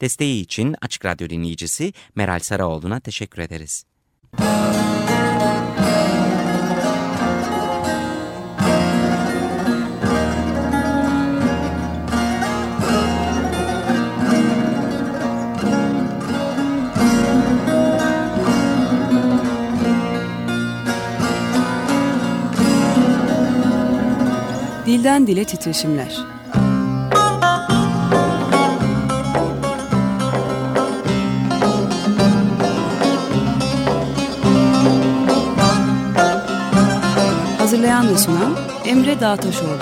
Desteği için Açık Radyo dinleyicisi Meral Saraoğlu'na teşekkür ederiz. Dilden Dile Titreşimler Hazırlayan ve sunan Emre Dağtaşoğlu.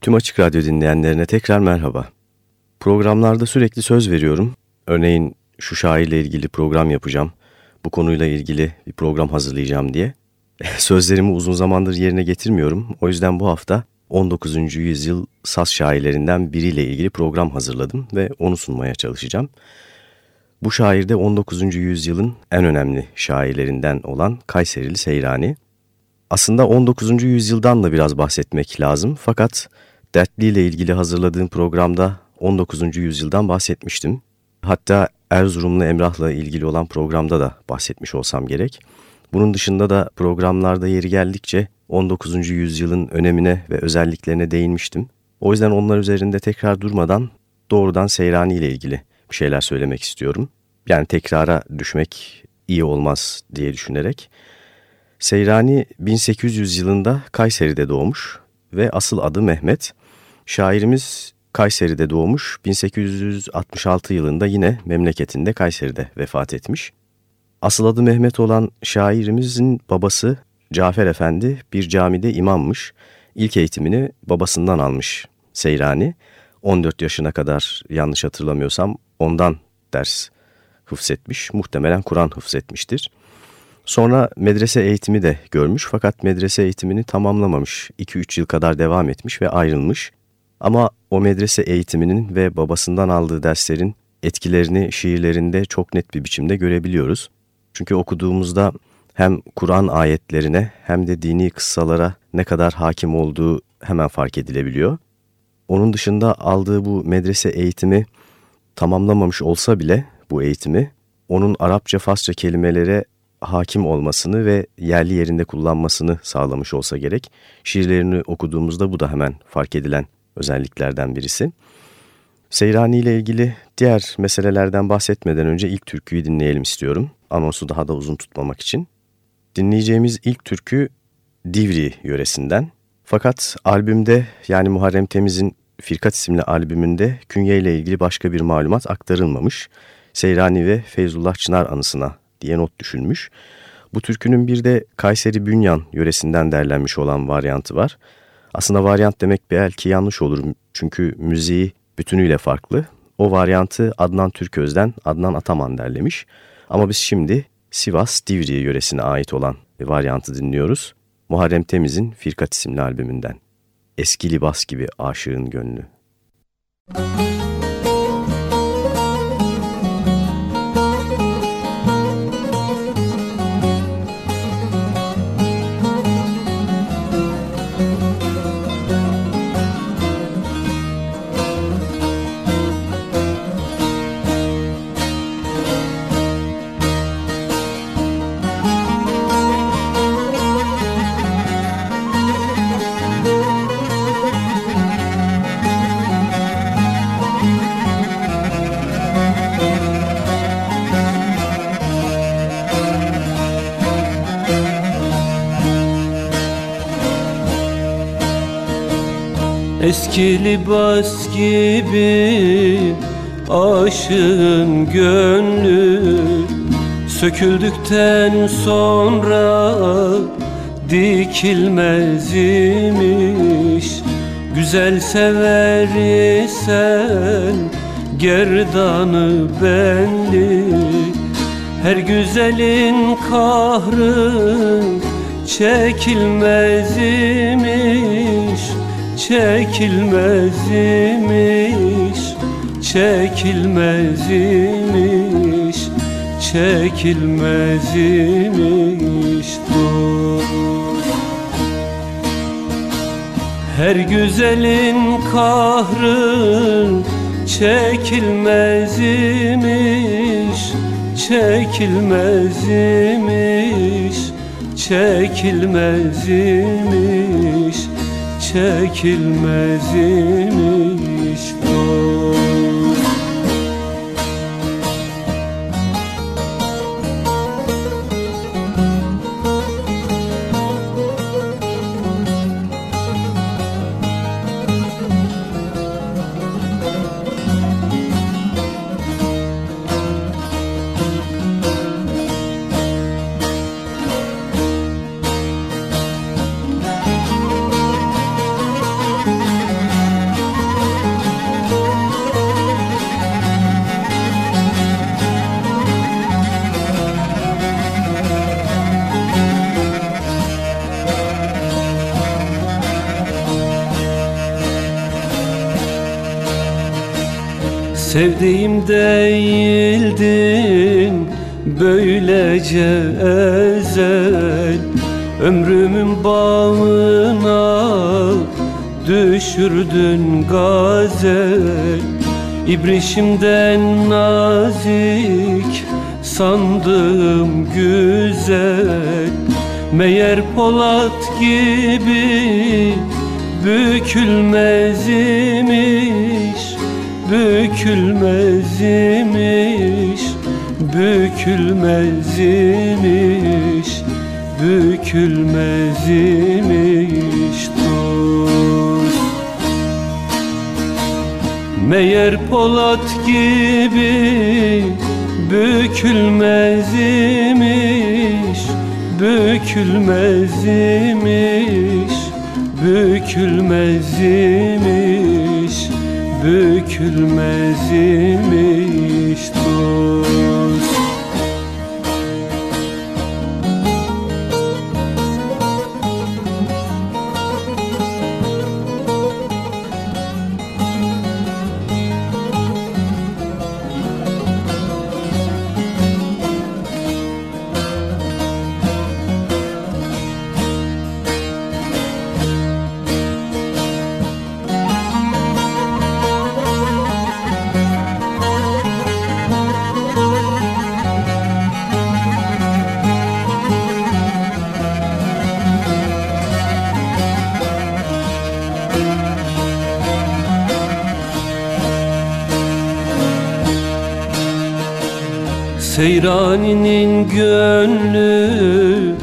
Tüm Açık Radyo dinleyenlerine tekrar merhaba. Programlarda sürekli söz veriyorum. Örneğin şu şairle ilgili program yapacağım, bu konuyla ilgili bir program hazırlayacağım diye. Sözlerimi uzun zamandır yerine getirmiyorum. O yüzden bu hafta 19. yüzyıl saz şairlerinden biriyle ilgili program hazırladım ve onu sunmaya çalışacağım. Bu şair de 19. yüzyılın en önemli şairlerinden olan Kayserili Seyrani. Aslında 19. yüzyıldan da biraz bahsetmek lazım fakat Dertli ile ilgili hazırladığım programda 19. yüzyıldan bahsetmiştim. Hatta Erzurumlu Emrah'la ilgili olan programda da bahsetmiş olsam gerek. Bunun dışında da programlarda yeri geldikçe 19. yüzyılın önemine ve özelliklerine değinmiştim. O yüzden onlar üzerinde tekrar durmadan doğrudan Seyrani ile ilgili bir şeyler söylemek istiyorum. Yani tekrara düşmek iyi olmaz diye düşünerek. Seyrani 1800 yılında Kayseri'de doğmuş ve asıl adı Mehmet. Şairimiz Kayseri'de doğmuş, 1866 yılında yine memleketinde Kayseri'de vefat etmiş. Asıl adı Mehmet olan şairimizin babası Cafer Efendi bir camide imammış. İlk eğitimini babasından almış Seyrani. 14 yaşına kadar yanlış hatırlamıyorsam ondan ders hıfzetmiş. Muhtemelen Kur'an hıfzetmiştir. Sonra medrese eğitimi de görmüş fakat medrese eğitimini tamamlamamış. 2-3 yıl kadar devam etmiş ve ayrılmış. Ama o medrese eğitiminin ve babasından aldığı derslerin etkilerini şiirlerinde çok net bir biçimde görebiliyoruz. Çünkü okuduğumuzda hem Kur'an ayetlerine hem de dini kıssalara ne kadar hakim olduğu hemen fark edilebiliyor. Onun dışında aldığı bu medrese eğitimi tamamlamamış olsa bile bu eğitimi onun Arapça, Farsça kelimelere hakim olmasını ve yerli yerinde kullanmasını sağlamış olsa gerek. Şiirlerini okuduğumuzda bu da hemen fark edilen özelliklerden birisi. Seyrani ile ilgili diğer meselelerden bahsetmeden önce ilk türküyü dinleyelim istiyorum. Anonsu daha da uzun tutmamak için. Dinleyeceğimiz ilk türkü Divri yöresinden. Fakat albümde yani Muharrem Temiz'in Firkat isimli albümünde künye ile ilgili başka bir malumat aktarılmamış. Seyrani ve Feyzullah Çınar anısına diye not düşünmüş. Bu türkünün bir de Kayseri Bünyan yöresinden derlenmiş olan varyantı var. Aslında varyant demek belki yanlış olur çünkü müziği bütünüyle farklı. O varyantı Adnan Türköz'den Adnan Ataman derlemiş. Ama biz şimdi Sivas Divriye yöresine ait olan varyantı dinliyoruz. Muharrem Temiz'in Firkat isimli albümünden. Eski libas gibi aşığın gönlü. Müzik Eski libas gibi aşığın gönlü Söküldükten sonra dikilmez imiş. Güzel sever isen gerdanı belli Her güzelin kahrı çekilmez imiş çekilmez imiş Çekilmez imiş Çekilmez imiş dur Her güzelin kahrı çekilmez imiş Çekilmez imiş Çekilmez imiş Çekilmez Sevdiğim değildin böylece ezel. Ömrümün bağına düşürdün gazel. İbrişimden nazik sandım güzel. Meğer Polat gibi bükülmez imiş Bükülmez imiş Bükülmez imiş Bükülmez imiş dost Meğer Polat gibi Bükülmez imiş Bükülmez imiş Bükülmez imiş Bükülmez imiş dost Seyrani'nin gönlü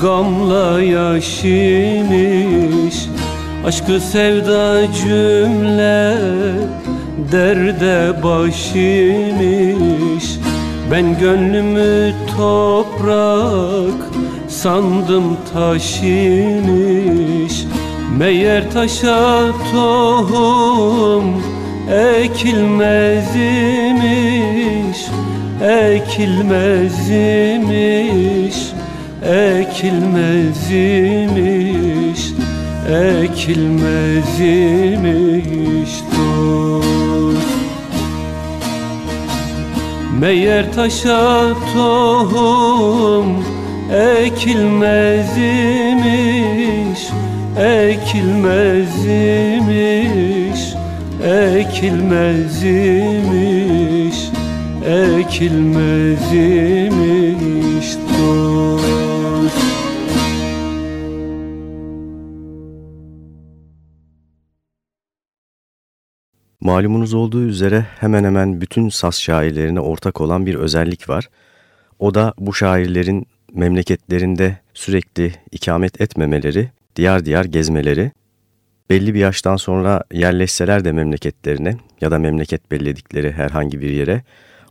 gamla yaşimiş Aşkı sevda cümle derde başimiş Ben gönlümü toprak sandım taşimiş Meğer taşa tohum ekilmez imiş ekilmez imiş ekilmez imiş ekilmez imiş dost. Meğer taşa tohum ekilmez imiş ekilmez imiş ekilmez imiş ekilmez imiş Malumunuz olduğu üzere hemen hemen bütün Saz şairlerine ortak olan bir özellik var. O da bu şairlerin memleketlerinde sürekli ikamet etmemeleri, diyar diyar gezmeleri. Belli bir yaştan sonra yerleşseler de memleketlerine ya da memleket belledikleri herhangi bir yere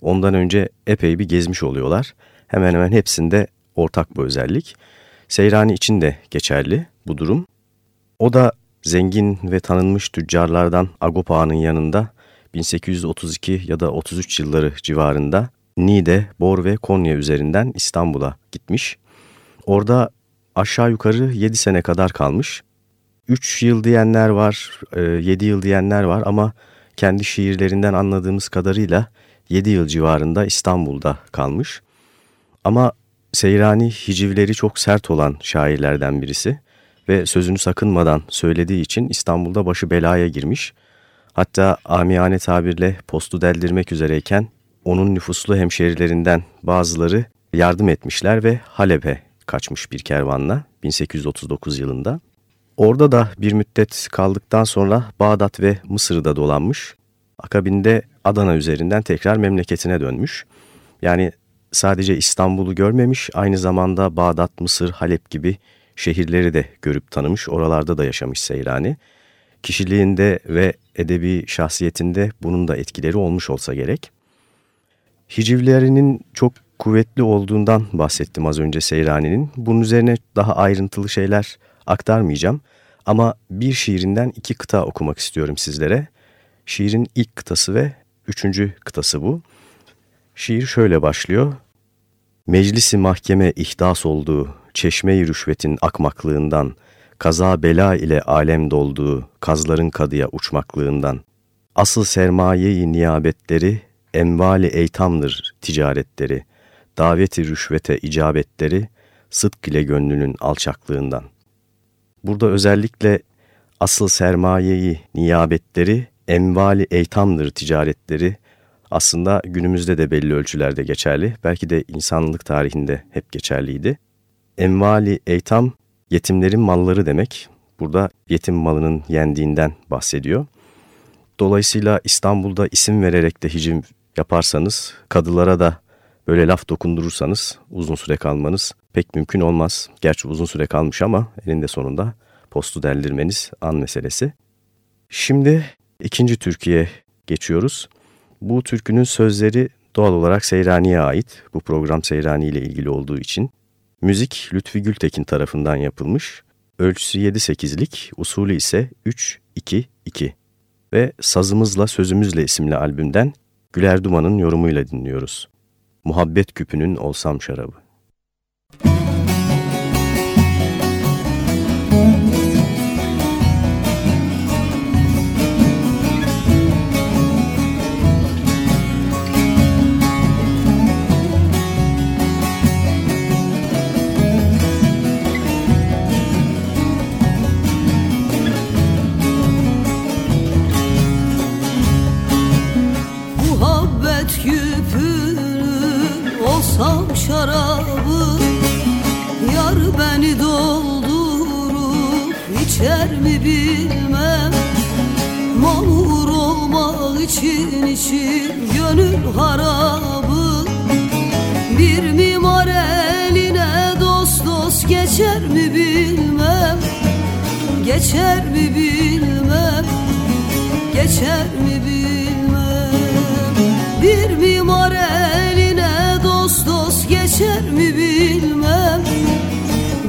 ondan önce epey bir gezmiş oluyorlar. Hemen hemen hepsinde ortak bu özellik. Seyrani için de geçerli bu durum. O da zengin ve tanınmış tüccarlardan Agop Ağa'nın yanında 1832 ya da 33 yılları civarında Niğde, Bor ve Konya üzerinden İstanbul'a gitmiş. Orada aşağı yukarı 7 sene kadar kalmış. 3 yıl diyenler var, 7 yıl diyenler var ama kendi şiirlerinden anladığımız kadarıyla 7 yıl civarında İstanbul'da kalmış. Ama Seyrani hicivleri çok sert olan şairlerden birisi ve sözünü sakınmadan söylediği için İstanbul'da başı belaya girmiş. Hatta amiyane tabirle postu deldirmek üzereyken onun nüfuslu hemşerilerinden bazıları yardım etmişler ve Halep'e kaçmış bir kervanla 1839 yılında. Orada da bir müddet kaldıktan sonra Bağdat ve Mısır'ı da dolanmış. Akabinde Adana üzerinden tekrar memleketine dönmüş. Yani sadece İstanbul'u görmemiş, aynı zamanda Bağdat, Mısır, Halep gibi şehirleri de görüp tanımış, oralarda da yaşamış Seyrani. Kişiliğinde ve edebi şahsiyetinde bunun da etkileri olmuş olsa gerek. Hicivlerinin çok kuvvetli olduğundan bahsettim az önce Seyrani'nin. Bunun üzerine daha ayrıntılı şeyler aktarmayacağım. Ama bir şiirinden iki kıta okumak istiyorum sizlere. Şiirin ilk kıtası ve üçüncü kıtası bu. Şiir şöyle başlıyor. Meclisi mahkeme ihdas olduğu, çeşme-i rüşvetin akmaklığından, kaza bela ile alem dolduğu, kazların kadıya uçmaklığından, asıl sermayeyi niyabetleri, envali eytamdır ticaretleri, daveti rüşvete icabetleri, sıdk ile gönlünün alçaklığından. Burada özellikle asıl sermayeyi niyabetleri, envali eytamdır ticaretleri, aslında günümüzde de belli ölçülerde geçerli. Belki de insanlık tarihinde hep geçerliydi. Envali eytam yetimlerin malları demek. Burada yetim malının yendiğinden bahsediyor. Dolayısıyla İstanbul'da isim vererek de hicim yaparsanız, kadılara da böyle laf dokundurursanız uzun süre kalmanız pek mümkün olmaz. Gerçi uzun süre kalmış ama eninde sonunda postu deldirmeniz an meselesi. Şimdi ikinci Türkiye geçiyoruz. Bu türkünün sözleri doğal olarak Seyrani'ye ait. Bu program Seyrani ile ilgili olduğu için. Müzik Lütfi Gültekin tarafından yapılmış. Ölçüsü 7-8'lik, usulü ise 3-2-2. Ve Sazımızla Sözümüzle isimli albümden Güler Duman'ın yorumuyla dinliyoruz. Muhabbet küpünün olsam şarabı. Geçer mi bilmem. Mamur olmak için için gönül harabı Bir mimar eline dost dost geçer mi bilmem. Geçer mi bilmem Geçer mi bilmem Mimar eline dost dost geçer mi bilmem?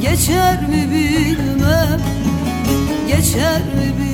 Geçer mi bilmem? Geçer mi bilmem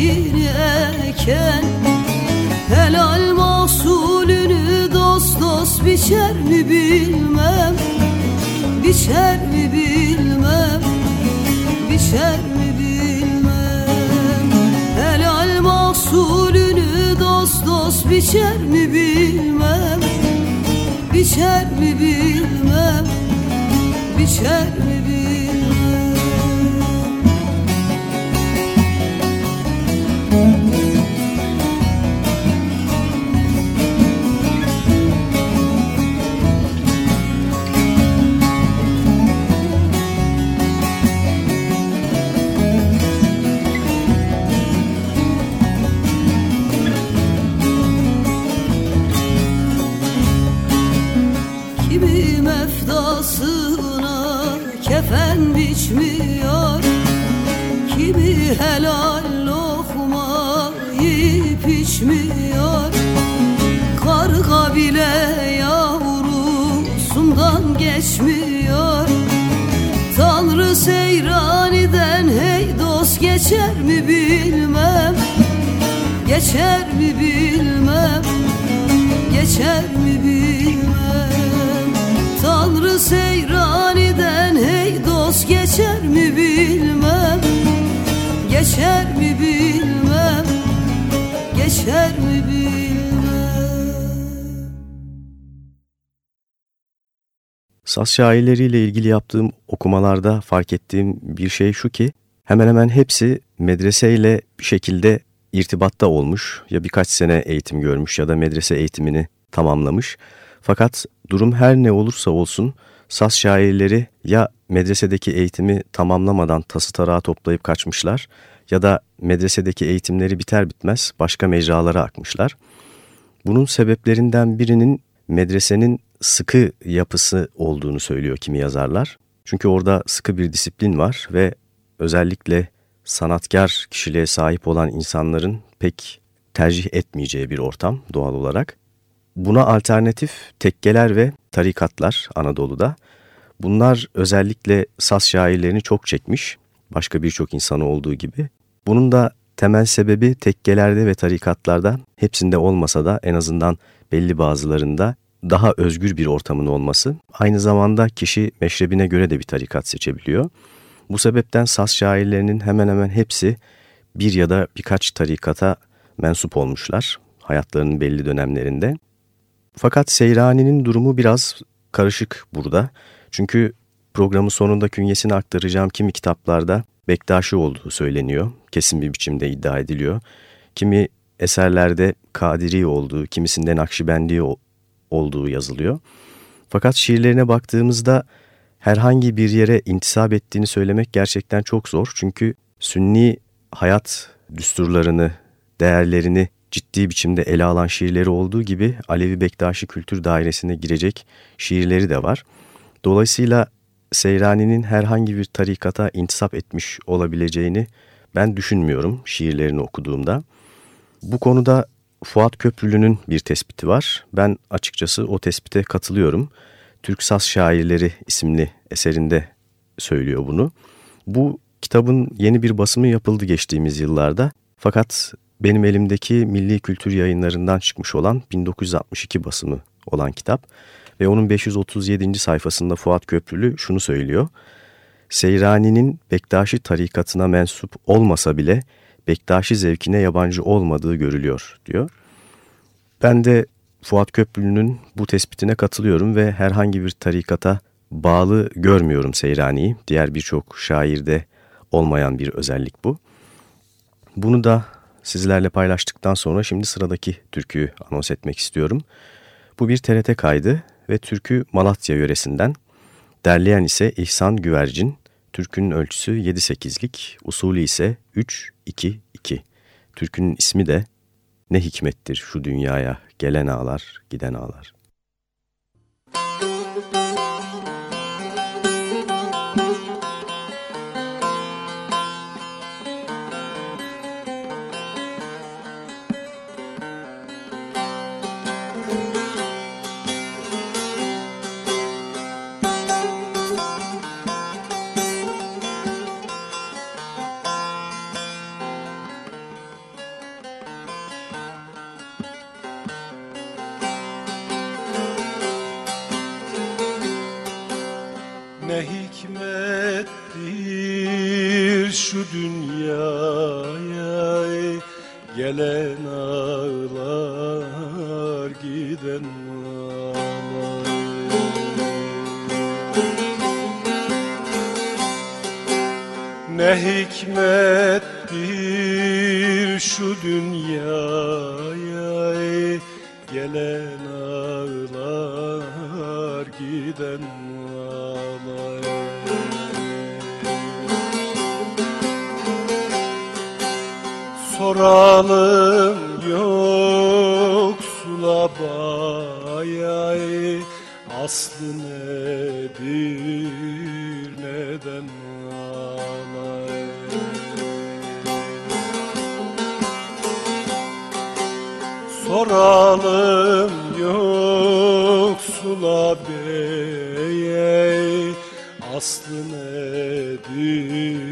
ekini eken Helal mahsulünü dost dost biçer mi bilmem Biçer mi bilmem Biçer mi bilmem. Helal mahsulünü dost dost biçer mi bilmem Biçer mi bilmem Biçer Saz şairleriyle ilgili yaptığım okumalarda fark ettiğim bir şey şu ki hemen hemen hepsi medreseyle bir şekilde irtibatta olmuş ya birkaç sene eğitim görmüş ya da medrese eğitimini tamamlamış. Fakat durum her ne olursa olsun saz şairleri ya medresedeki eğitimi tamamlamadan tası tarağı toplayıp kaçmışlar ya da medresedeki eğitimleri biter bitmez başka mecralara akmışlar. Bunun sebeplerinden birinin medresenin sıkı yapısı olduğunu söylüyor kimi yazarlar. Çünkü orada sıkı bir disiplin var ve özellikle sanatkar kişiliğe sahip olan insanların pek tercih etmeyeceği bir ortam doğal olarak. Buna alternatif tekkeler ve tarikatlar Anadolu'da. Bunlar özellikle saz şairlerini çok çekmiş, başka birçok insanı olduğu gibi. Bunun da temel sebebi tekkelerde ve tarikatlarda hepsinde olmasa da en azından belli bazılarında daha özgür bir ortamın olması. Aynı zamanda kişi meşrebine göre de bir tarikat seçebiliyor. Bu sebepten saz şairlerinin hemen hemen hepsi bir ya da birkaç tarikata mensup olmuşlar hayatlarının belli dönemlerinde. Fakat Seyrani'nin durumu biraz karışık burada. Çünkü programın sonunda künyesini aktaracağım kimi kitaplarda Bektaşi olduğu söyleniyor. Kesin bir biçimde iddia ediliyor. Kimi eserlerde Kadiri olduğu, kimisinde Nakşibendi olduğu yazılıyor. Fakat şiirlerine baktığımızda herhangi bir yere intisap ettiğini söylemek gerçekten çok zor. Çünkü sünni hayat düsturlarını, değerlerini ciddi biçimde ele alan şiirleri olduğu gibi Alevi Bektaşi kültür dairesine girecek şiirleri de var. Dolayısıyla Seyrani'nin herhangi bir tarikata intisap etmiş olabileceğini ben düşünmüyorum şiirlerini okuduğumda. Bu konuda Fuat Köprülü'nün bir tespiti var. Ben açıkçası o tespite katılıyorum. Türk Saz Şairleri isimli eserinde söylüyor bunu. Bu kitabın yeni bir basımı yapıldı geçtiğimiz yıllarda. Fakat benim elimdeki Milli Kültür Yayınlarından çıkmış olan 1962 basımı olan kitap ve onun 537. sayfasında Fuat Köprülü şunu söylüyor. Seyrani'nin Bektaşi tarikatına mensup olmasa bile Bektaşi zevkine yabancı olmadığı görülüyor diyor. Ben de Fuat Köprülü'nün bu tespitine katılıyorum ve herhangi bir tarikata bağlı görmüyorum Seyrani'yi. Diğer birçok şairde olmayan bir özellik bu. Bunu da sizlerle paylaştıktan sonra şimdi sıradaki türküyü anons etmek istiyorum. Bu bir TRT kaydı ve türkü Malatya yöresinden. Derleyen ise İhsan Güvercin. Türkünün ölçüsü 7-8'lik, usulü ise 3-2-2. Türkünün ismi de Ne hikmettir şu dünyaya gelen ağlar, giden ağlar. ay ay Aslı nedir neden ağlar Soralım yoksula beye Aslı nedir?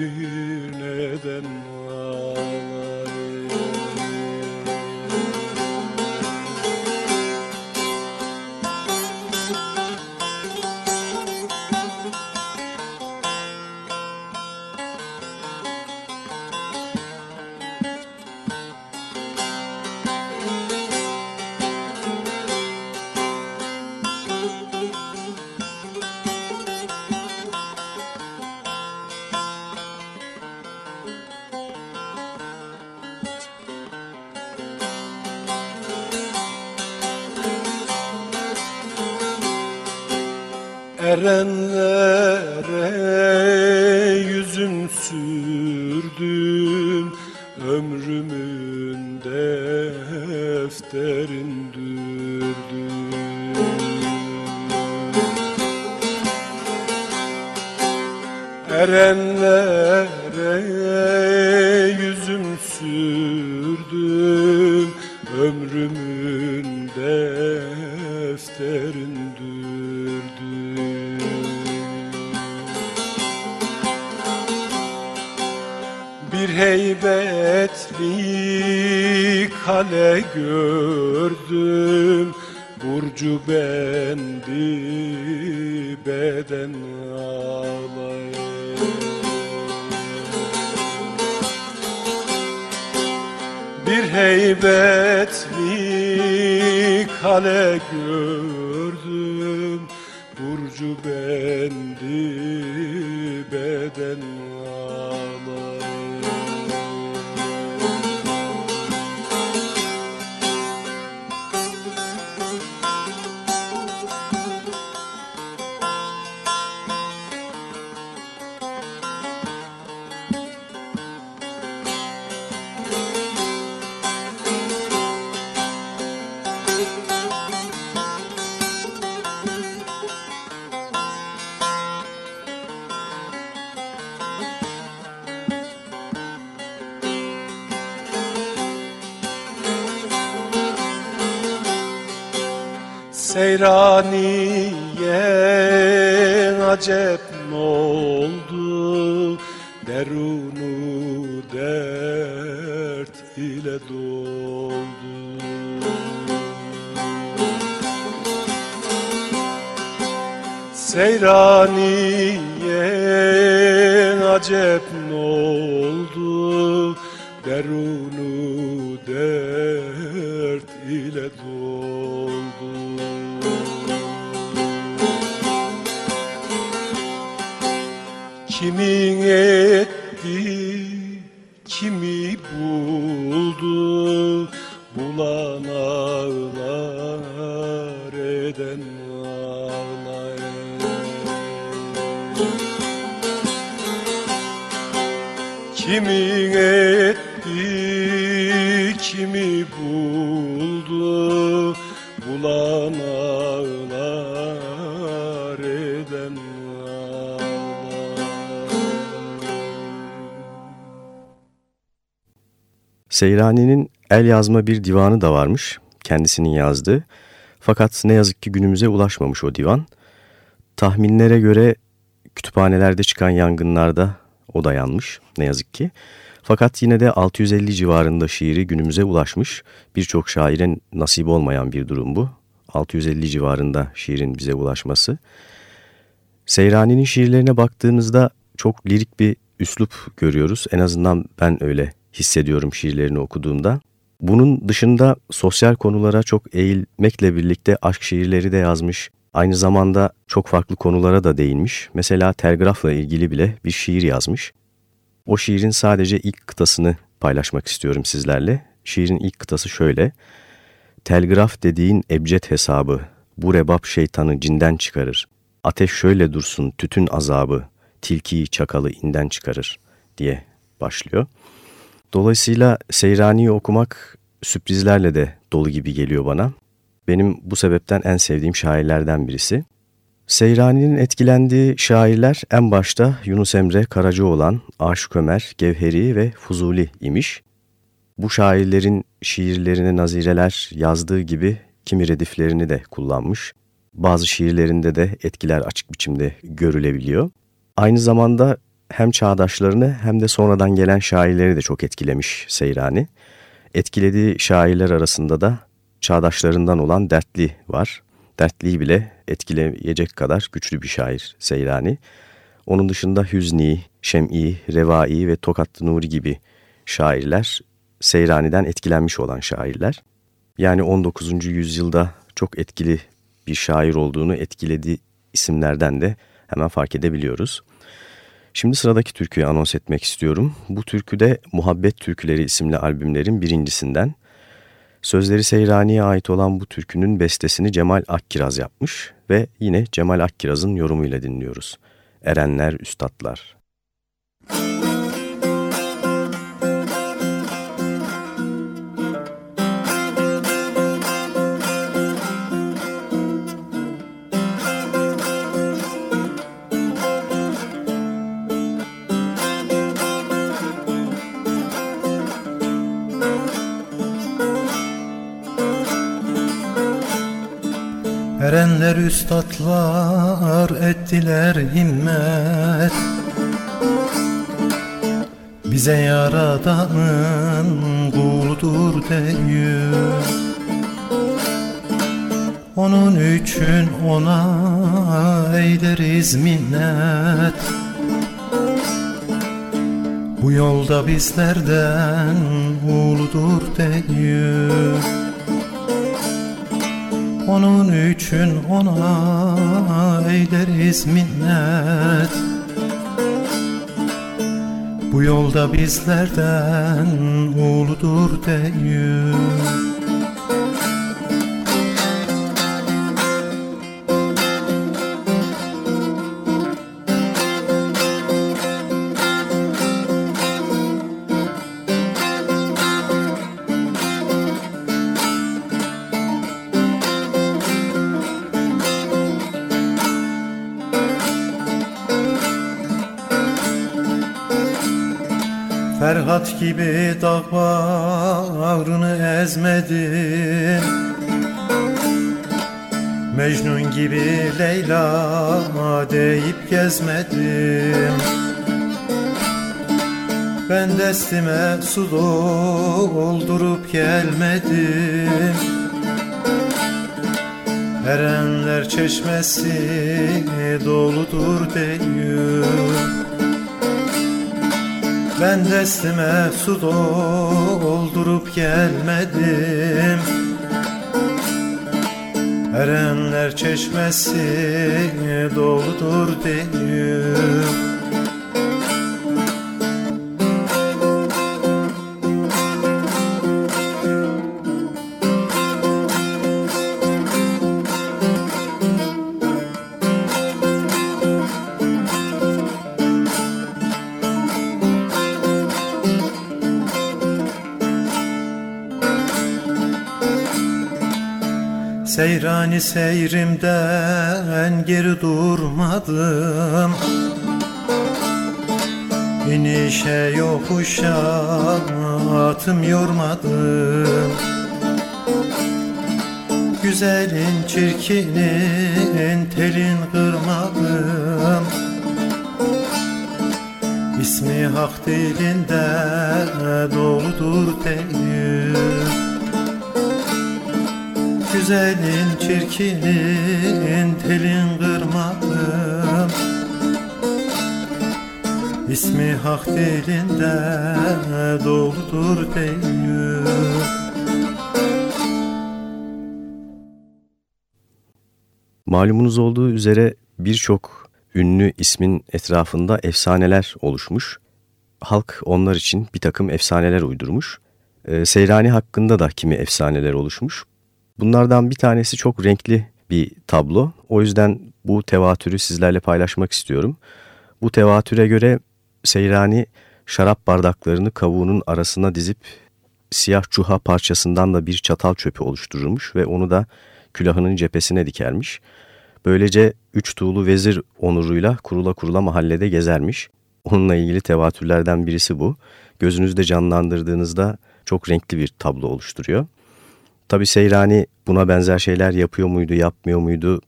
Beden ağlayın Bir heybetli kale gördüm Kimin etti, kimi buldu Bulan ağlar, eden Seyrani'nin el yazma bir divanı da varmış, kendisinin yazdığı. Fakat ne yazık ki günümüze ulaşmamış o divan. Tahminlere göre kütüphanelerde çıkan yangınlarda o da yanmış ne yazık ki. Fakat yine de 650 civarında şiiri günümüze ulaşmış. Birçok şairin nasip olmayan bir durum bu. 650 civarında şiirin bize ulaşması. Seyrani'nin şiirlerine baktığımızda çok lirik bir üslup görüyoruz. En azından ben öyle hissediyorum şiirlerini okuduğumda. Bunun dışında sosyal konulara çok eğilmekle birlikte aşk şiirleri de yazmış. Aynı zamanda çok farklı konulara da değinmiş. Mesela telgrafla ilgili bile bir şiir yazmış. O şiirin sadece ilk kıtasını paylaşmak istiyorum sizlerle. Şiirin ilk kıtası şöyle. Telgraf dediğin ebced hesabı, bu rebap şeytanı cinden çıkarır. Ateş şöyle dursun, tütün azabı, tilkiyi çakalı inden çıkarır diye başlıyor. Dolayısıyla Seyrani'yi okumak sürprizlerle de dolu gibi geliyor bana. Benim bu sebepten en sevdiğim şairlerden birisi. Seyrani'nin etkilendiği şairler en başta Yunus Emre Karacaoğlan, Aşık Ömer, Gevheri ve Fuzuli imiş. Bu şairlerin şiirlerine nazireler yazdığı gibi kimi rediflerini de kullanmış. Bazı şiirlerinde de etkiler açık biçimde görülebiliyor. Aynı zamanda hem çağdaşlarını hem de sonradan gelen şairleri de çok etkilemiş Seyrani. Etkilediği şairler arasında da çağdaşlarından olan Dertli var. Dertli'yi bile etkileyecek kadar güçlü bir şair Seyrani. Onun dışında Hüzni, Şem'i, Revai ve Tokatlı Nuri gibi şairler Seyrani'den etkilenmiş olan şairler. Yani 19. yüzyılda çok etkili bir şair olduğunu etkilediği isimlerden de hemen fark edebiliyoruz. Şimdi sıradaki türküyü anons etmek istiyorum. Bu türkü de Muhabbet Türküleri isimli albümlerin birincisinden. Sözleri Seyrani'ye ait olan bu türkünün bestesini Cemal Akkiraz yapmış ve yine Cemal Akkiraz'ın yorumuyla dinliyoruz. Erenler, Üstadlar. Erenler üstadlar ettiler himmet. Bize yaradanın kuludur deyir Onun için ona eyleriz minnet. Bu yolda bizlerden uludur deyir onun için ona eyleriz minnet. Bu yolda bizlerden uludur deyir Gibi dağ bağrını ezmedim. Mecnun gibi Leyla deyip gezmedim. Ben destime su doldurup gelmedim. Erenler çeşmesi doludur deyip ben destime su doldurup gelmedim. Erenler çeşmesi doludur deyip Seyrani seyrimden geri durmadım. İnişe yokuşa atım yormadım. Güzelin çirkinin telin kırmadım. İsmi hak dilinde doludur değil güzelin çirkinin telin kırmadım İsmi hak dilinde doludur değil Malumunuz olduğu üzere birçok ünlü ismin etrafında efsaneler oluşmuş. Halk onlar için bir takım efsaneler uydurmuş. Ee, Seyrani hakkında da kimi efsaneler oluşmuş. Bunlardan bir tanesi çok renkli bir tablo. O yüzden bu tevatürü sizlerle paylaşmak istiyorum. Bu tevatüre göre Seyrani şarap bardaklarını kavuğunun arasına dizip siyah çuha parçasından da bir çatal çöpü oluştururmuş ve onu da külahının cephesine dikermiş. Böylece üç tuğlu vezir onuruyla kurula kurula mahallede gezermiş. Onunla ilgili tevatürlerden birisi bu. Gözünüzde canlandırdığınızda çok renkli bir tablo oluşturuyor. Tabi Seyrani buna benzer şeyler yapıyor muydu, yapmıyor muydu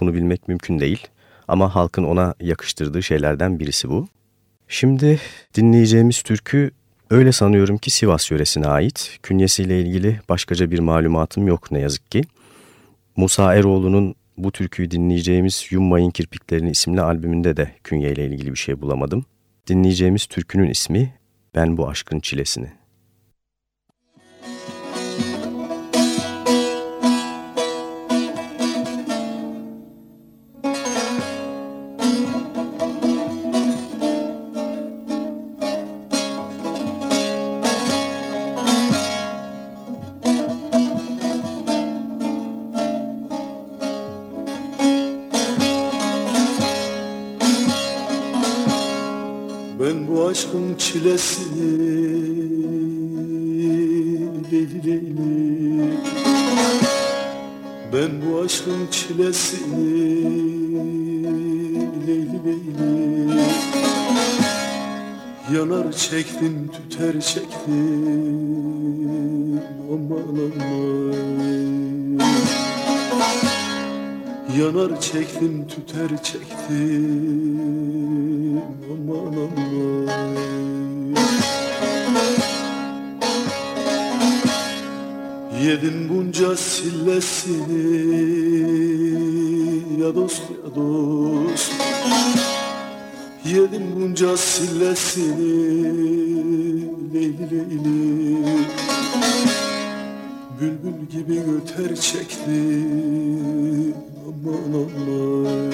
bunu bilmek mümkün değil. Ama halkın ona yakıştırdığı şeylerden birisi bu. Şimdi dinleyeceğimiz türkü öyle sanıyorum ki Sivas yöresine ait. Künyesiyle ilgili başkaca bir malumatım yok ne yazık ki. Musa Eroğlu'nun bu türküyü dinleyeceğimiz Yummayın Kirpiklerini isimli albümünde de künyeyle ilgili bir şey bulamadım. Dinleyeceğimiz türkünün ismi Ben Bu Aşkın Çilesini. Çilesini Leyli Leyli Ben bu aşkın çilesini Leyli Yanar çektim tüter çektim Aman aman. Yanar çektim tüter çektim Yedim bunca sillesini Ya dost ya dost. Yedim bunca sillesini Leyli leyli Bülbül gibi öter çektim aman aman.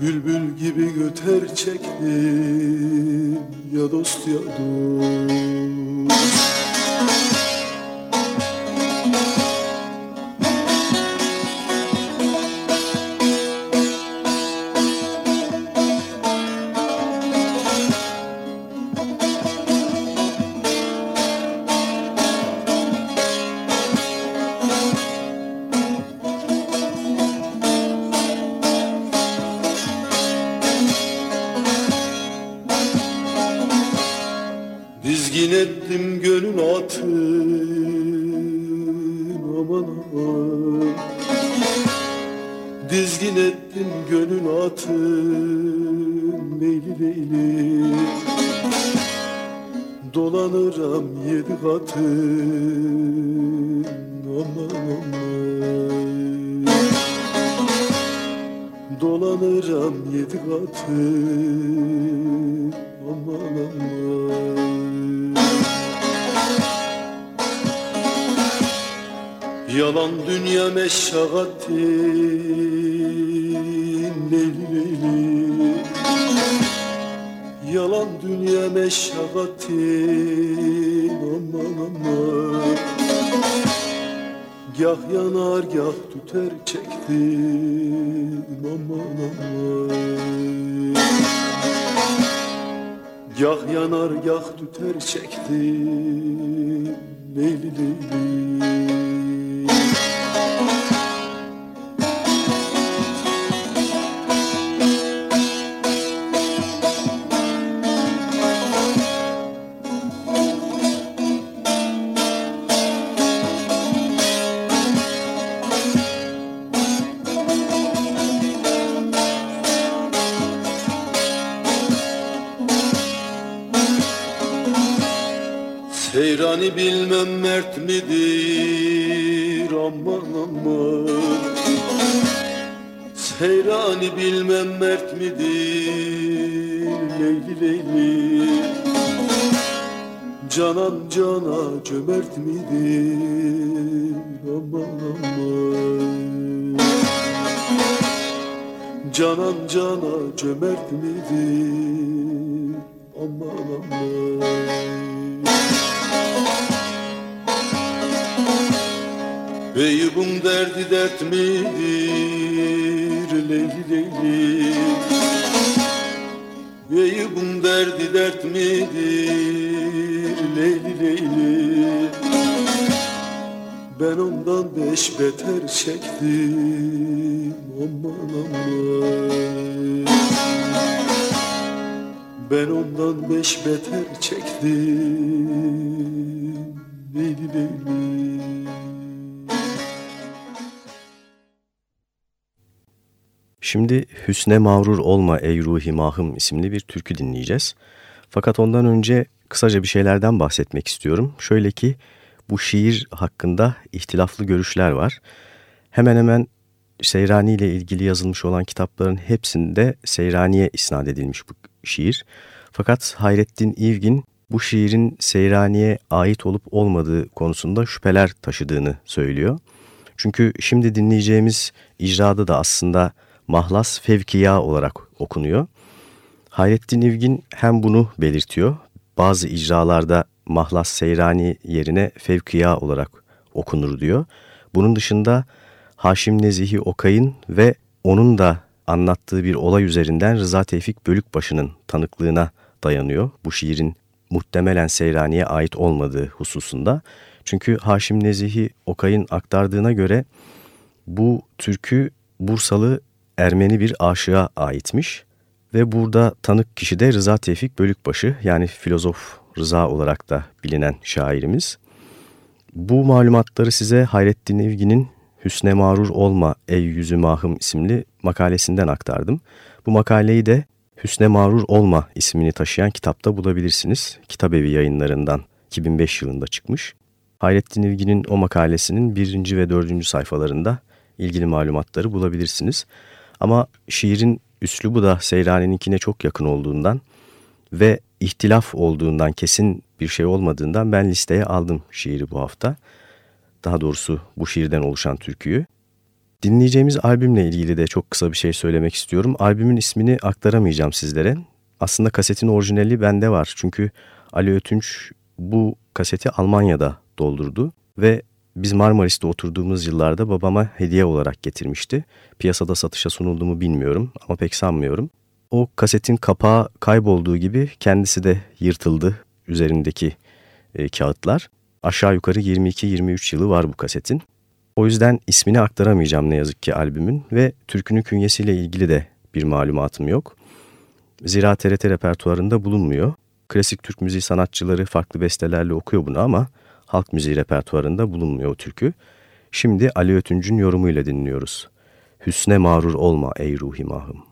Bülbül gibi göter çektim ya dost ya dost Thank you. Dizgin ettim gönül atın aman aman. Dizgin ettim gönül atın meyli leyli Dolanıram yedi katın aman aman. Dolanıram yedi katın aman aman Yalan dünya leyli Yalan dünya meşşagatin aman aman. Gah yanar gah tüter çektim aman aman. Gah yanar gah tüter çektim leyli leyli Seyrani bilmem mert midir? Aman aman. Seyrani bilmem mert midir? Leyli leyli. Canan cana cömert midir? Aman aman. Canan cana cömert midir? Aman aman Eyüp'ün derdi dert midir leyli leyli? Eyüp'ün derdi dert midir leyli leyli? Ben ondan beş beter çektim aman aman. Ben ondan beş beter çektim Leyli leyli Şimdi Hüsne Mağrur Olma Ey Ruhi Mahım isimli bir türkü dinleyeceğiz. Fakat ondan önce kısaca bir şeylerden bahsetmek istiyorum. Şöyle ki bu şiir hakkında ihtilaflı görüşler var. Hemen hemen Seyrani ile ilgili yazılmış olan kitapların hepsinde Seyrani'ye isnat edilmiş bu şiir. Fakat Hayrettin İvgin bu şiirin Seyrani'ye ait olup olmadığı konusunda şüpheler taşıdığını söylüyor. Çünkü şimdi dinleyeceğimiz icrada da aslında mahlas fevkiya olarak okunuyor. Hayrettin İvgin hem bunu belirtiyor. Bazı icralarda mahlas seyrani yerine fevkiya olarak okunur diyor. Bunun dışında Haşim Nezihi Okay'ın ve onun da anlattığı bir olay üzerinden Rıza Tevfik Bölükbaşı'nın tanıklığına dayanıyor. Bu şiirin muhtemelen Seyrani'ye ait olmadığı hususunda. Çünkü Haşim Nezihi Okay'ın aktardığına göre bu türkü Bursalı Ermeni bir aşığa aitmiş ve burada tanık kişi de Rıza Tevfik Bölükbaşı yani filozof Rıza olarak da bilinen şairimiz. Bu malumatları size Hayrettin İvgi'nin Hüsne Marur Olma Ey Yüzü Mahım isimli makalesinden aktardım. Bu makaleyi de Hüsne Marur Olma ismini taşıyan kitapta bulabilirsiniz. Kitabevi yayınlarından 2005 yılında çıkmış. Hayrettin İlgin'in o makalesinin birinci ve dördüncü sayfalarında ilgili malumatları bulabilirsiniz. Ama şiirin üslubu da Seyrani'ninkine çok yakın olduğundan ve ihtilaf olduğundan kesin bir şey olmadığından ben listeye aldım şiiri bu hafta. Daha doğrusu bu şiirden oluşan türküyü. Dinleyeceğimiz albümle ilgili de çok kısa bir şey söylemek istiyorum. Albümün ismini aktaramayacağım sizlere. Aslında kasetin orijinali bende var. Çünkü Ali Ötünç bu kaseti Almanya'da doldurdu ve biz Marmaris'te oturduğumuz yıllarda babama hediye olarak getirmişti. Piyasada satışa sunuldu mu bilmiyorum ama pek sanmıyorum. O kasetin kapağı kaybolduğu gibi kendisi de yırtıldı üzerindeki e, kağıtlar. Aşağı yukarı 22-23 yılı var bu kasetin. O yüzden ismini aktaramayacağım ne yazık ki albümün ve türkünün künyesiyle ilgili de bir malumatım yok. Zira TRT repertuarında bulunmuyor. Klasik Türk müziği sanatçıları farklı bestelerle okuyor bunu ama halk müziği repertuarında bulunmuyor o türkü. Şimdi Ali Ötüncü'nün yorumuyla dinliyoruz. Hüsne mağrur olma ey ruhi mahım.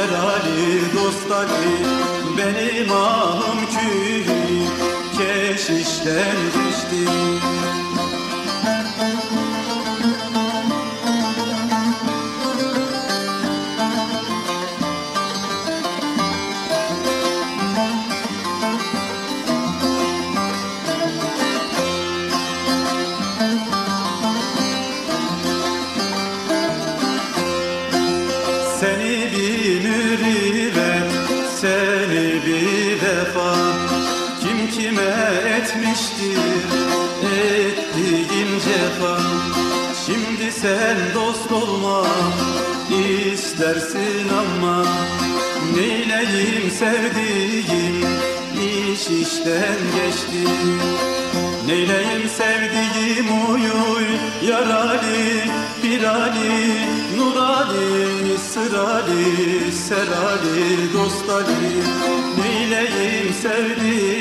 Sırali serali dostali Benim ahım kühü keşişten istersin ama Neyleyim sevdiğim? İş işten geçti. Neyleyim sevdiğim uy uy yarali pirali nurali sırali serali dostali. Neyleyim sevdiğim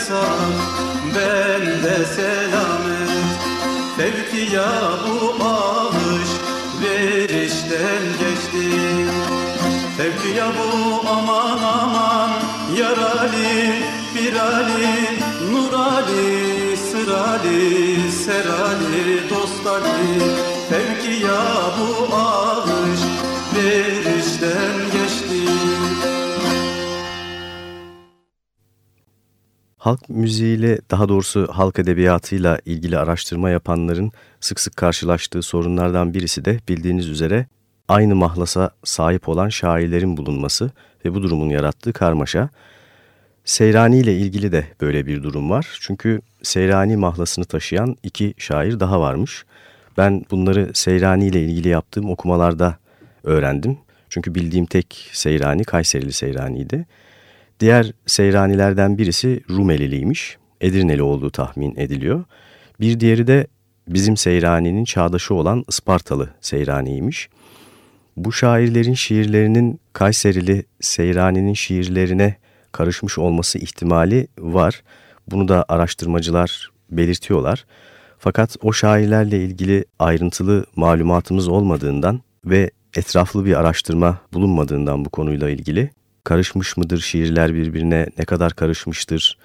gayrı sen sağ ben de selamet Fevki ya bu ağış verişten geçti. Fevki ya bu aman aman yarali bir Ali Nur Ali Sır Ali Ser Ali Dost Ali. Bu ağış verişten Halk müziğiyle daha doğrusu halk edebiyatıyla ilgili araştırma yapanların sık sık karşılaştığı sorunlardan birisi de bildiğiniz üzere aynı mahlasa sahip olan şairlerin bulunması ve bu durumun yarattığı karmaşa. Seyrani ile ilgili de böyle bir durum var. Çünkü Seyrani mahlasını taşıyan iki şair daha varmış. Ben bunları Seyrani ile ilgili yaptığım okumalarda öğrendim. Çünkü bildiğim tek Seyrani Kayserili Seyrani'ydi. Diğer Seyranilerden birisi Rumeliliymiş. Edirneli olduğu tahmin ediliyor. Bir diğeri de bizim Seyrani'nin çağdaşı olan Ispartalı Seyrani'ymiş. Bu şairlerin şiirlerinin Kayserili Seyrani'nin şiirlerine karışmış olması ihtimali var. Bunu da araştırmacılar belirtiyorlar. Fakat o şairlerle ilgili ayrıntılı malumatımız olmadığından ve etraflı bir araştırma bulunmadığından bu konuyla ilgili karışmış mıdır şiirler birbirine, ne kadar karışmıştır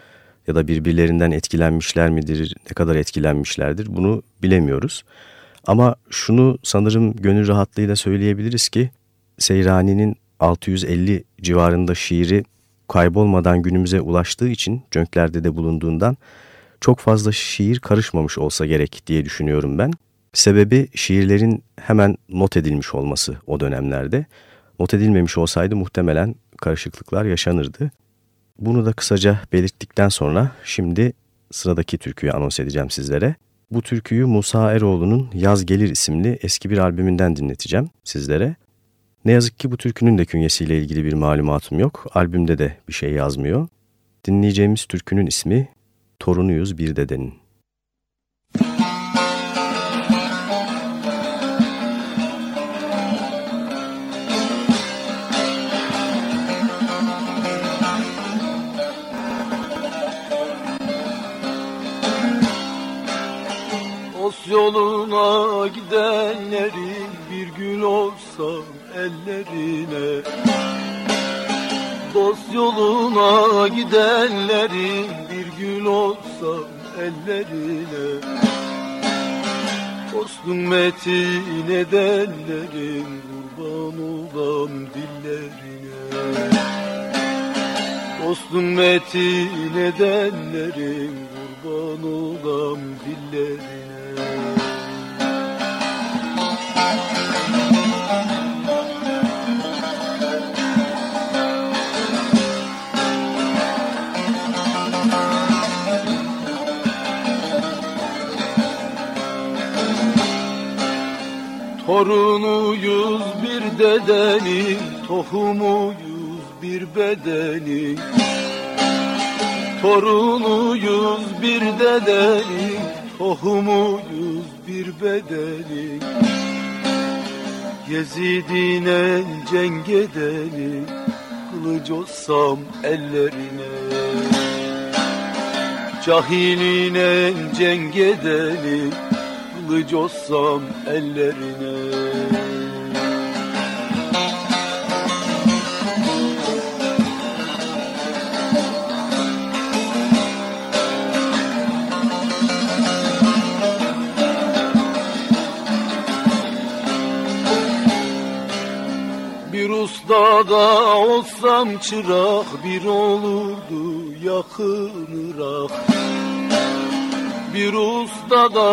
ya da birbirlerinden etkilenmişler midir, ne kadar etkilenmişlerdir bunu bilemiyoruz. Ama şunu sanırım gönül rahatlığıyla söyleyebiliriz ki Seyrani'nin 650 civarında şiiri kaybolmadan günümüze ulaştığı için cönklerde de bulunduğundan çok fazla şiir karışmamış olsa gerek diye düşünüyorum ben. Sebebi şiirlerin hemen not edilmiş olması o dönemlerde. Not edilmemiş olsaydı muhtemelen karışıklıklar yaşanırdı. Bunu da kısaca belirttikten sonra şimdi sıradaki türküyü anons edeceğim sizlere. Bu türküyü Musa Eroğlu'nun Yaz Gelir isimli eski bir albümünden dinleteceğim sizlere. Ne yazık ki bu türkünün de künyesiyle ilgili bir malumatım yok. Albümde de bir şey yazmıyor. Dinleyeceğimiz türkünün ismi Torunuyuz Bir Dedenin. Yoluna gidenlerin bir gül olsam ellerine. Dost yoluna gidenlerin bir gül olsam ellerine. Dostun metin edenlerin kurban olan dillerine. Dostun metin edenlerin kurban olan dillerine Torunuyuz bir dedenin, tohumuyuz bir bedenin. Torunuyuz bir dedenin, tohumuyuz bir bedenin. Yezidine cenk edeni, kılıç olsam ellerine. Cahiline cenk edeni, kılıç olsam ellerine ustada olsam çırak bir olurdu yakın Irak bir ustada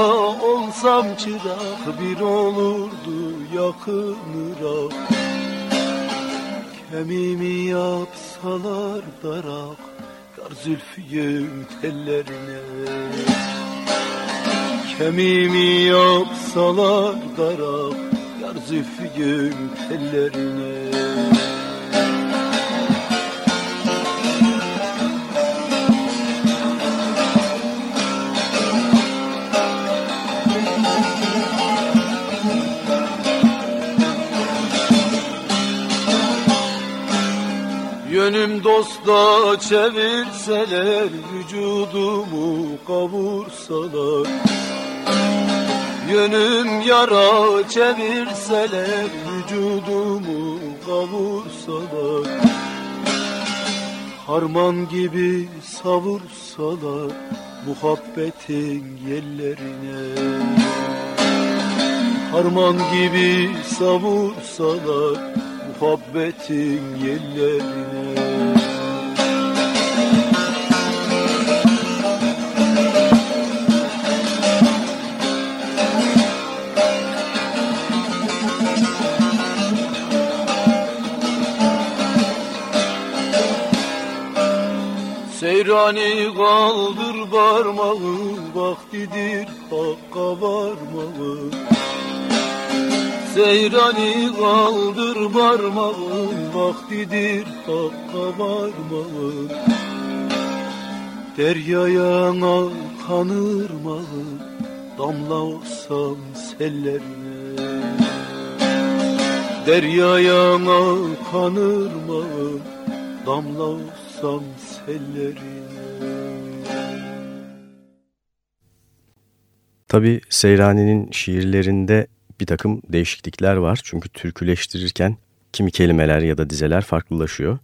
olsam çırak bir olurdu yakın Irak Kemimi yapsalar darak dar zülfüyüm tellerine. Kemimi yapsalar darak bakar zülfüyüm ellerine Yönüm dosta çevirseler, vücudumu kavursalar. Yönüm yara çevirseler Vücudumu kavursalar Harman gibi savursalar Muhabbetin yerlerine. Harman gibi savursalar muhabbetin yerlerine Seyrani kaldır parmağı Vaktidir hakka varmağı. Seyrani kaldır parmağın Vaktidir hakka varmağın Deryaya al kanırmağın Damla olsam sellerine. Deryaya al kanırmağın Damla olsam sellerine Tabi Seyrani'nin şiirlerinde bir takım değişiklikler var. Çünkü türküleştirirken kimi kelimeler ya da dizeler farklılaşıyor.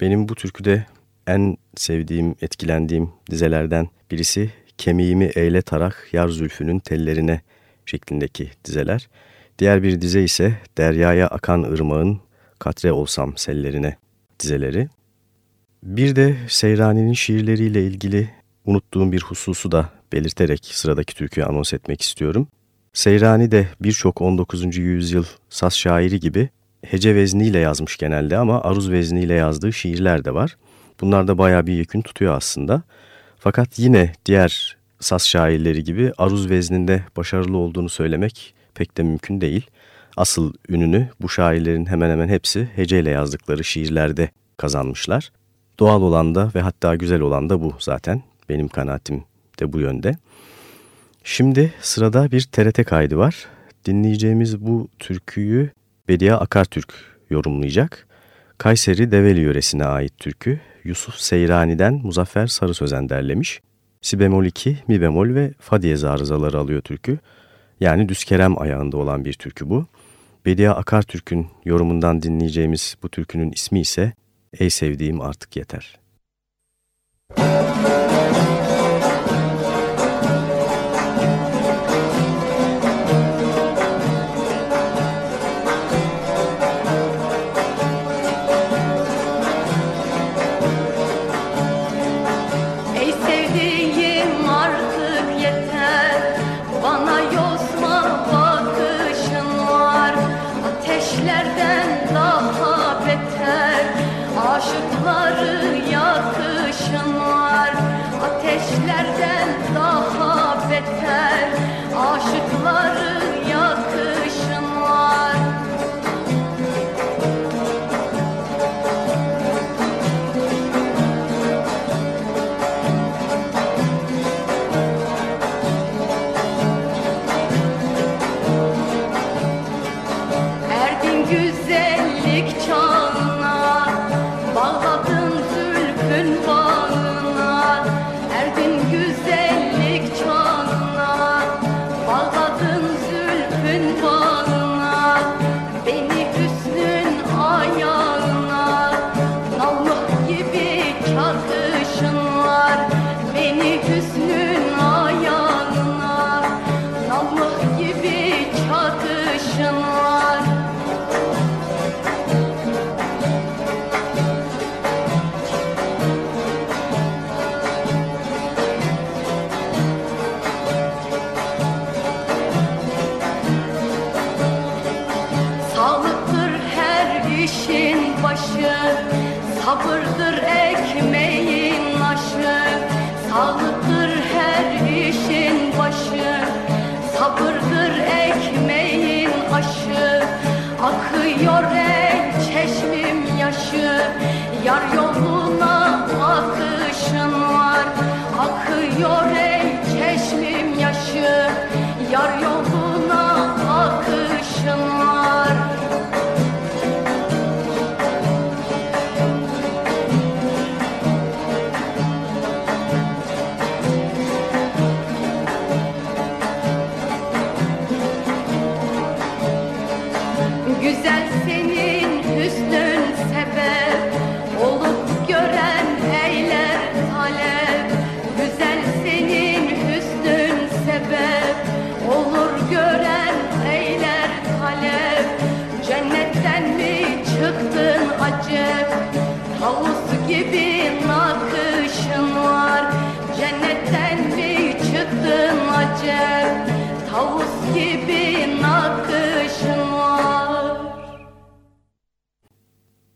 Benim bu türküde en sevdiğim, etkilendiğim dizelerden birisi kemiğimi eyle tarak yar zülfünün tellerine şeklindeki dizeler. Diğer bir dize ise deryaya akan ırmağın katre olsam sellerine dizeleri. Bir de Seyrani'nin şiirleriyle ilgili unuttuğum bir hususu da belirterek sıradaki türküyü anons etmek istiyorum. Seyrani de birçok 19. yüzyıl saz şairi gibi hece vezniyle yazmış genelde ama aruz vezniyle yazdığı şiirler de var. Bunlar da baya bir yekün tutuyor aslında. Fakat yine diğer saz şairleri gibi aruz vezninde başarılı olduğunu söylemek pek de mümkün değil. Asıl ününü bu şairlerin hemen hemen hepsi heceyle yazdıkları şiirlerde kazanmışlar. Doğal olan da ve hatta güzel olan da bu zaten. Benim kanaatim de bu yönde. Şimdi sırada bir TRT kaydı var. Dinleyeceğimiz bu türküyü Bediye Akartürk yorumlayacak. Kayseri Develi yöresine ait türkü Yusuf Seyrani'den Muzaffer Sarı Sözen derlemiş. Si bemol 2, mi bemol ve fa diyez arızaları alıyor türkü. Yani düz kerem ayağında olan bir türkü bu. Bediye Akartürk'ün yorumundan dinleyeceğimiz bu türkünün ismi ise Ey Sevdiğim Artık Yeter. Müzik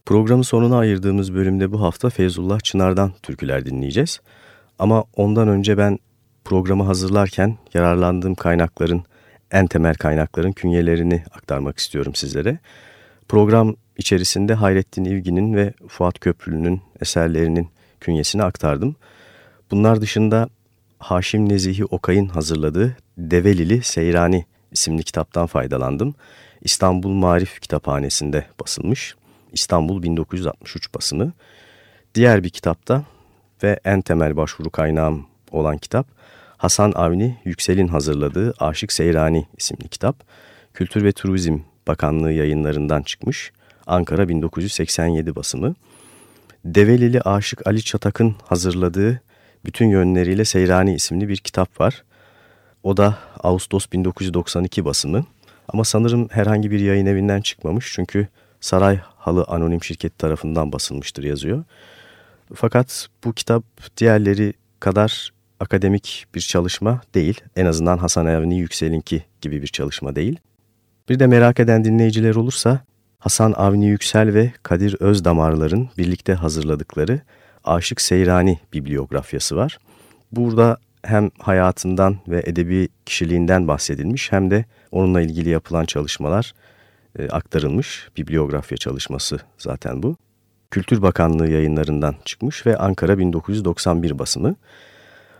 Programın sonuna ayırdığımız bölümde bu hafta Feyzullah Çınar'dan türküler dinleyeceğiz. Ama ondan önce ben programı hazırlarken yararlandığım kaynakların, en temel kaynakların künyelerini aktarmak istiyorum sizlere. Program içerisinde Hayrettin İlgin'in ve Fuat Köprülü'nün eserlerinin künyesini aktardım. Bunlar dışında Haşim Nezihi Okay'ın hazırladığı Develili Seyrani isimli kitaptan faydalandım. İstanbul Marif Kitaphanesi'nde basılmış. İstanbul 1963 basımı. Diğer bir kitapta ve en temel başvuru kaynağım olan kitap Hasan Avni Yüksel'in hazırladığı Aşık Seyrani isimli kitap. Kültür ve Turizm Bakanlığı yayınlarından çıkmış. Ankara 1987 basımı. Develili Aşık Ali Çatak'ın hazırladığı bütün yönleriyle Seyrani isimli bir kitap var. O da Ağustos 1992 basımı. Ama sanırım herhangi bir yayın evinden çıkmamış çünkü Saray Halı Anonim Şirketi tarafından basılmıştır yazıyor. Fakat bu kitap diğerleri kadar akademik bir çalışma değil. En azından Hasan Avni Yüksel'inki gibi bir çalışma değil. Bir de merak eden dinleyiciler olursa Hasan Avni Yüksel ve Kadir Özdamarlar'ın birlikte hazırladıkları Aşık Seyrani bibliografyası var. Burada hem hayatından ve edebi kişiliğinden bahsedilmiş hem de onunla ilgili yapılan çalışmalar e, aktarılmış. Bibliografya çalışması zaten bu. Kültür Bakanlığı yayınlarından çıkmış ve Ankara 1991 basımı.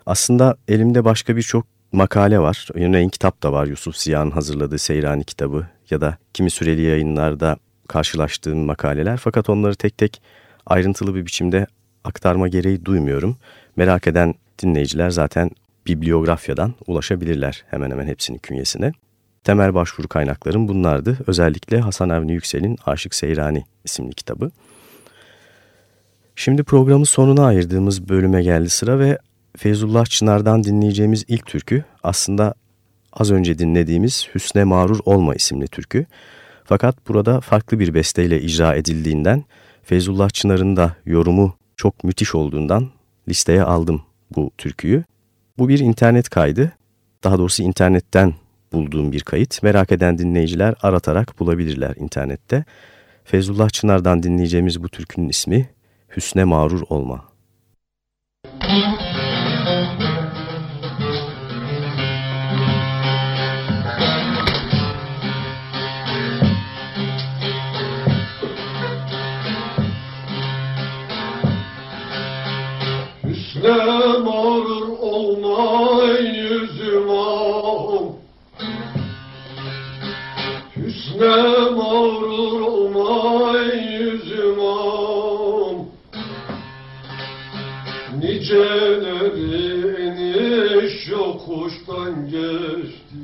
Aslında elimde başka birçok makale var. Örneğin kitap da var Yusuf Ziya'nın hazırladığı Seyrani kitabı ya da kimi süreli yayınlarda karşılaştığım makaleler. Fakat onları tek tek ayrıntılı bir biçimde aktarma gereği duymuyorum. Merak eden dinleyiciler zaten bibliografyadan ulaşabilirler hemen hemen hepsinin künyesine. Temel başvuru kaynaklarım bunlardı. Özellikle Hasan Avni Yüksel'in Aşık Seyrani isimli kitabı. Şimdi programın sonuna ayırdığımız bölüme geldi sıra ve Feyzullah Çınar'dan dinleyeceğimiz ilk türkü aslında az önce dinlediğimiz Hüsne Marur Olma isimli türkü. Fakat burada farklı bir besteyle icra edildiğinden Feyzullah Çınar'ın da yorumu çok müthiş olduğundan listeye aldım bu türküyü. Bu bir internet kaydı. Daha doğrusu internetten bulduğum bir kayıt. Merak eden dinleyiciler aratarak bulabilirler internette. Feyzullah Çınar'dan dinleyeceğimiz bu türkünün ismi Hüsne Mağrur Olma. Müzik Ne Hüsne mağrur olma yüzüm ahım Niceleri iniş yokuştan geçti.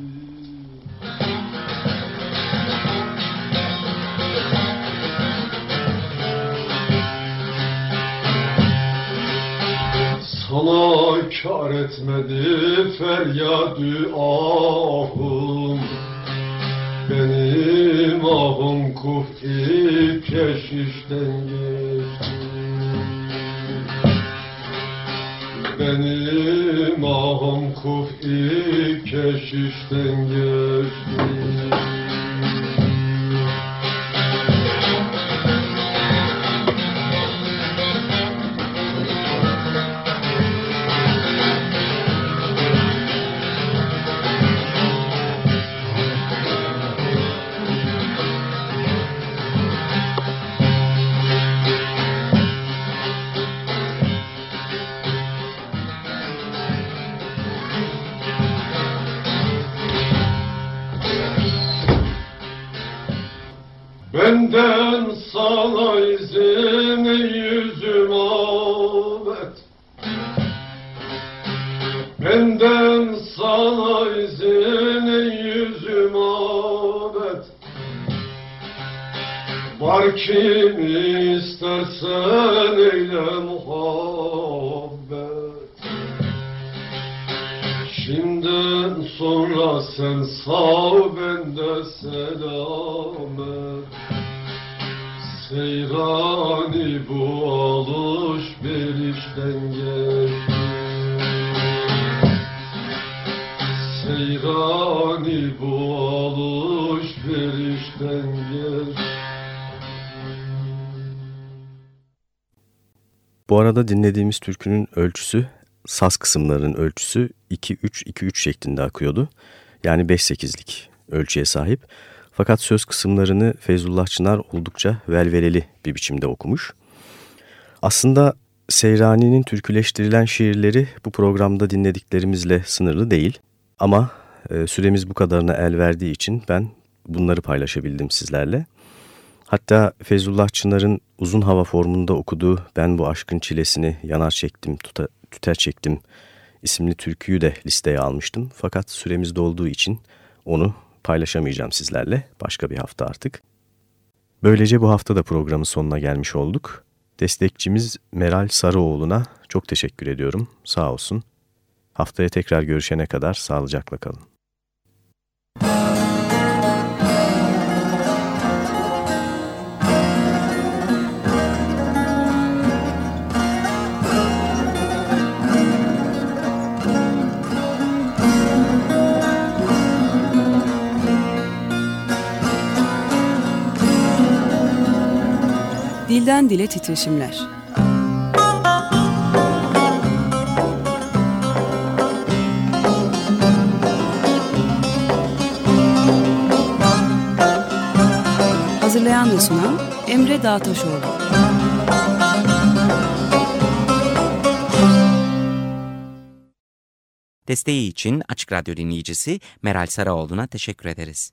Sana kar etmedi feryadü ahım Benim ahım kufi keşişten geçti Benim ahım kufi keşişten geçti Yani bu alışverişten gel Bu arada dinlediğimiz türkünün ölçüsü, saz kısımlarının ölçüsü 2-3-2-3 şeklinde akıyordu. Yani 5-8'lik ölçüye sahip. Fakat söz kısımlarını Feyzullah Çınar oldukça velveleli bir biçimde okumuş. Aslında Seyrani'nin türküleştirilen şiirleri bu programda dinlediklerimizle sınırlı değil. Ama e, süremiz bu kadarına el verdiği için ben bunları paylaşabildim sizlerle. Hatta Feyzullah Çınar'ın uzun hava formunda okuduğu Ben bu aşkın çilesini yanar çektim, tuta, tüter çektim isimli türküyü de listeye almıştım. Fakat süremiz dolduğu için onu paylaşamayacağım sizlerle başka bir hafta artık. Böylece bu hafta da programın sonuna gelmiş olduk. Destekçimiz Meral Sarıoğlu'na çok teşekkür ediyorum. Sağ olsun. Haftaya tekrar görüşene kadar sağlıcakla kalın. Dilden dile titreşimler. Hazırlayan ve sunan Emre Dağtaşoğlu. Desteği için Açık Radyo dinleyicisi Meral Saraoğlu'na teşekkür ederiz.